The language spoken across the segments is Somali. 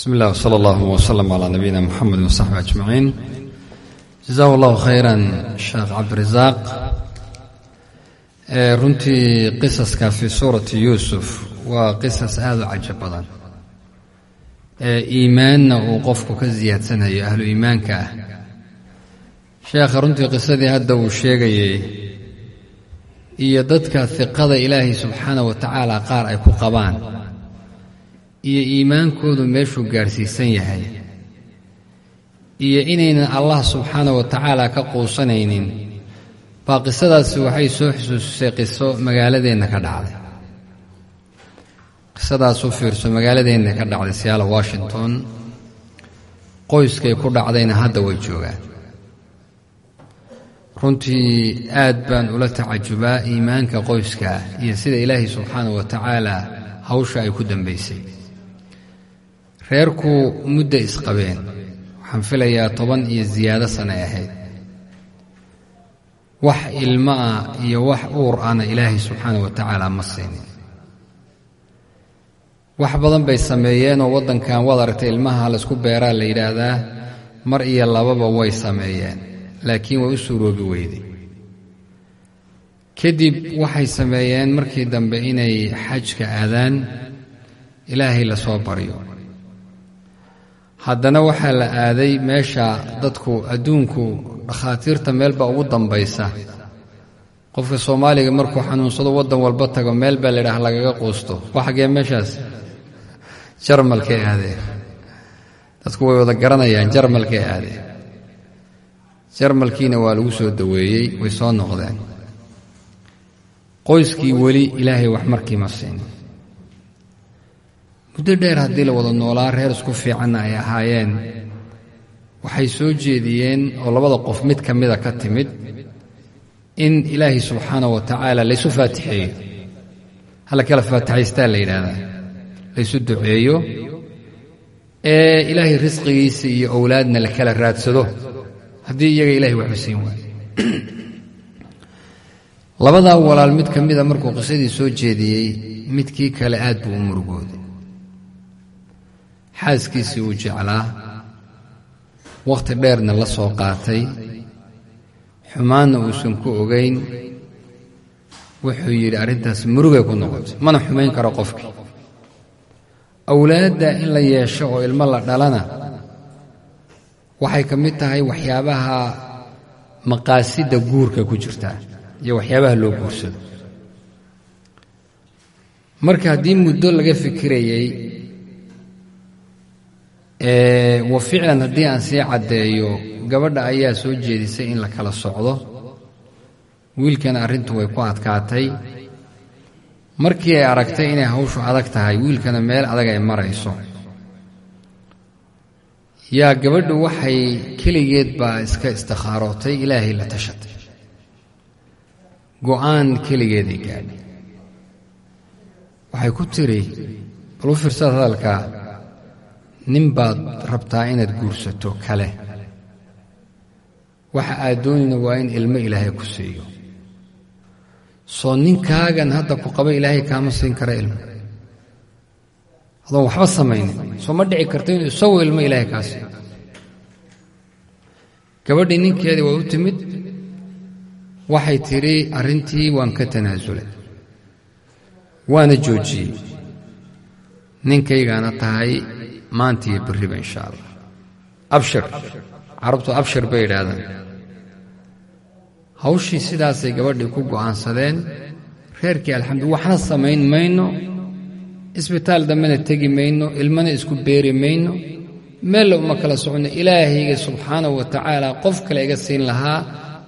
bismi illah wsala allahu wslm calaa nabiyina muxamed wasaxbi ajmaciin jazahu allahu khayran sheekh cabdirasaaq runtii qisaska fii suurati yuusuf waa qisas aada u cajo badan. Iimaanna uu qofku ka siyaadsanayo ahlu iimaanka ah. Sheekha runtii qisadii hadda uu sheegayey iyo dadka hiqada ilaahay subxaana wa tacaala qaar ay ku qabaan iyo iimaankoodu meeshuu gaadhsiisan yahay iyo inaynan allah subxaana wa tacaala ka quusanaynin baa qisadaasi waxay soo xusuusisay qiso magaaladeenna ka dhacday. Qisadaas fiirso magaaladeenna ka dhacday siyaala washington. Qoyskay ku dhacdayna hadda way joogaan. Runtii aad baan ula tacajubaa iimaanka qoyska iyo sida ilaahay subxaana wa tacaala hawsha ay ku dambaysay reerku mudda isqabeen waxaan filayaa toban iyo siyaado sanay ahayd wax ilmo ah iyo wax uur ahna ilaahay subxaana wa tacaala ma siinin wax badan bay sameeyeenoo waddankan waad aragtay ilmaha laysku beeraa la yidhaahdaa mar iyo lababa way sameeyeen laakiin way u suuroobi weyday kadib waxay sameeyeen markii dambe inay xajka aadaan ilaahay la soo baryo haddana waxaa la aaday meesha dadku adduunku dhakhaatiirta meelba ugu dambaysa. Qofka soomaaliga markuu xanuunsado waddan walba tago meel baa la idhaah lagaga quusto. Waa meeshaas? Jarmalkay aadeen dadku way wada garanayaan jarmalkay aadeen jarmalkiina waa lagu soo daweeyey way soo noqdeen. Qoyskii weli ilaahay wax markiima siinin muddo dheer haddii la wada noolaa reer isku fiicanna ay ahaayeen. Waxay soo jeediyeen oo labada qof mid ka mida ka timid in ilaahay subxaana wa tacaala laysu faatixeeyo. Halla kala faatixaystaa la yidhaahdaa. Laysu duceeyo. Ee ilaahay risqigiisa iyo owlaadna la kala raadsado. Haddii iyaga ilahay waxba siin waayo. Labadaa walaal mid ka mida markuu qisadii soo jeediyey midkii kale aad buu u murugooday xaaskiisii uu jeclaa. Wakhti dheerna la soo qaatay. Xumaanna uusan ku ogayn wuxuu yidhi arrintaas murugay ku noqotay. Mana xumayn karo qofkii. Awlaadda in la yeesho oo ilmo la dhalana waxay ka mid tahay waxyaabaha maqaasidda guurka ku jirtaa iyo waxyaabaha loo guursado. Marka haddii muddo laga fikirayey wa ficlan haddii aan sii caddeeyo gabadha ayaa soo jeedisay in la kala socdo. Wiilkana arrintu way ku adkaatay. Markii ay aragtay inay hawshu adag tahay wiilkana meel adag ay marayso. Yaa gabadhu waxay keligeed baa iska istikaarootay ilaahay la tashatay. Go'aan keligeeday gaadhay. Waxay ku tiri bal u fiirsad hadalkaa nin baad rabtaa inaad guursato kale. Waxa aad doonayna waa in ilmo ilaahay ku siiyo. Soo ninkaagan hadda ku qaba ilaahay kaama siin kara ilmo. Adoon waxba samaynin soo ma dhici karto inuu isagoo ilmo ilaahay kaa siiyo gabadhii ninkeedii waa u timid. Waxay tidhi arrintii waan ka tanaasulay waana joojiyey. Ninkaygaana tahay maanta iyo berriba insha allah abshir. Carabtu abshir bay yidhaahdaan. Hawshii sidaasay gabadhii ku go'aansadeen reerkii alxamdu waxna samayn mayno isbitaal dambena tegi mayno ilmana isku beeri mayno meella uma kala soconno ilaahayga subxaanahu wa tacaala qof kale iga siin lahaa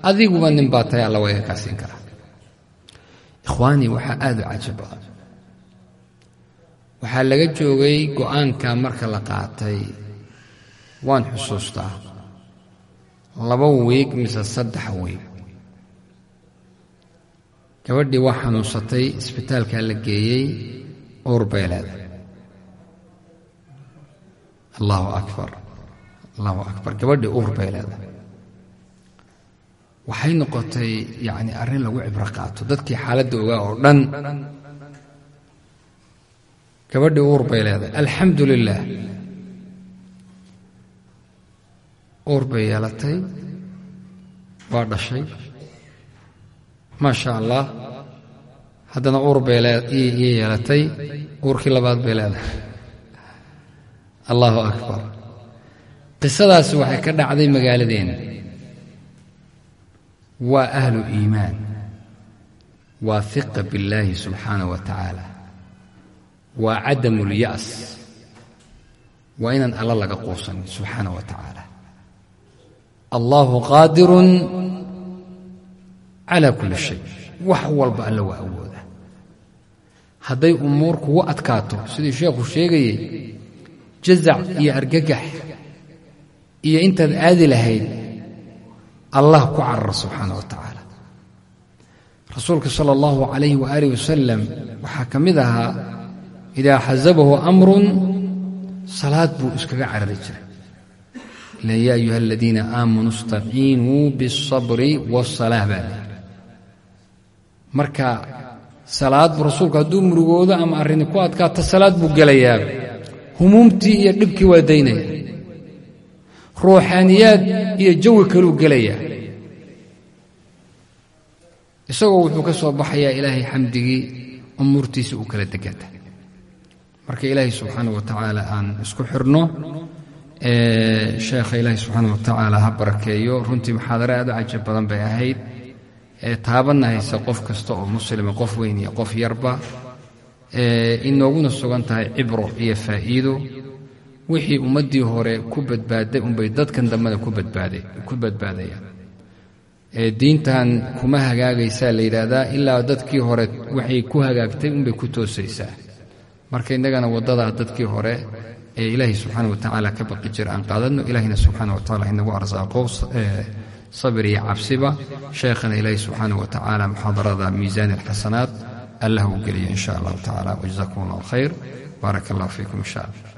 adiguba nin baa tahay alla waa iga kaa siin karaa. Ikhwaanii waxaa aad u caji badan waxaa laga joogay go'aanka marka la qaatay. Waan xusuustaa. Laba wiig mise saddex wiig. Gabadhii waa xanuunsatay isbitaalkaa la geeyey uur bay leedahay. Allahu akbar. Allahu akbar. Gabadhii uur bay leedahay. Waxay noqotay yacni arrin lagu cibro qaato. Dadkii xaaladda ogaa oo dhan gabadhii uur bay leedahay. Alxamdu lilaah uur bay yeelatay waa dhashay. Maa sha allah haddana uur bay yeelatay. Uurkii labaad bay leedahay. Allahu akbar. Qisadaasi waxay ka dhacday magaaladeenna waa ahlu iimaan. Waa hiqa billaahi subxaanah wa tacaala waa cadamu اlya'as waa inaan alla laga quusanin subxaanah wa tacaala allahu qaadirun calaa kulli shay. Wax walba alla waa awooda. Hadday umuur kugu adkaato sidii sheekhu sheegayey jazac iyo argagax iyo intaad aadi lahayd allah ku carara subxaana wa tacaala rasuulka sala allahu calayhi waaalih wasalam waxaa ka mid ahaa idaa xasabahu amrun salaad buu iskaga carari jiray ilan yaa ayuha aladiina aamanuu istaciinuu biاlsabri waاsalaa baa layidhi marka salaad buu rasuulku hadduu murugoodo ama arrini ku adkaata salaad buu gelayaa humuumtii iyo dhibkii waa daynaya ruuxaaniyaad iyo jawi kaluu gelayaa isagoo wuxuu ka soo baxayaa ilaahay xamdigii umuurtiisa uu kala degata marka ilaahay subxaanah wa tacaala aan isku xirno sheekha ilaahay subxaanah wa tacaala ha barakeeyo. Runtii muxaadare aad u cajab badan bay ahayd. Taabanna haysa qof kasta oo muslima qof weyn iyo qof yarba. Inooguna sugan tahay cibro iyo faa'iido. Wixii ummaddii hore ku badbaaday unbay dadkan dambena ku badbaadayaan diintan kuma hagaagaysaa la yidhaahdaa ilaa dadkii hore waxay ku hagaagtay unbay ku toosaysaa marka innagana waddadaa dadkii hore ee ilaahay subxaana wa tacaala ka baqi jira aan qaadadno ilaahayna subxaana wa tacala inagu arsaaqo sabir iyo cabsiba. Sheekhana ilaahay subxaana wa tacaala muxaadarada miisaani alxasanaat allah uu geliyo in sha allahu tacala wajazakum allahu khayr. Baarak allah fiikum insha allah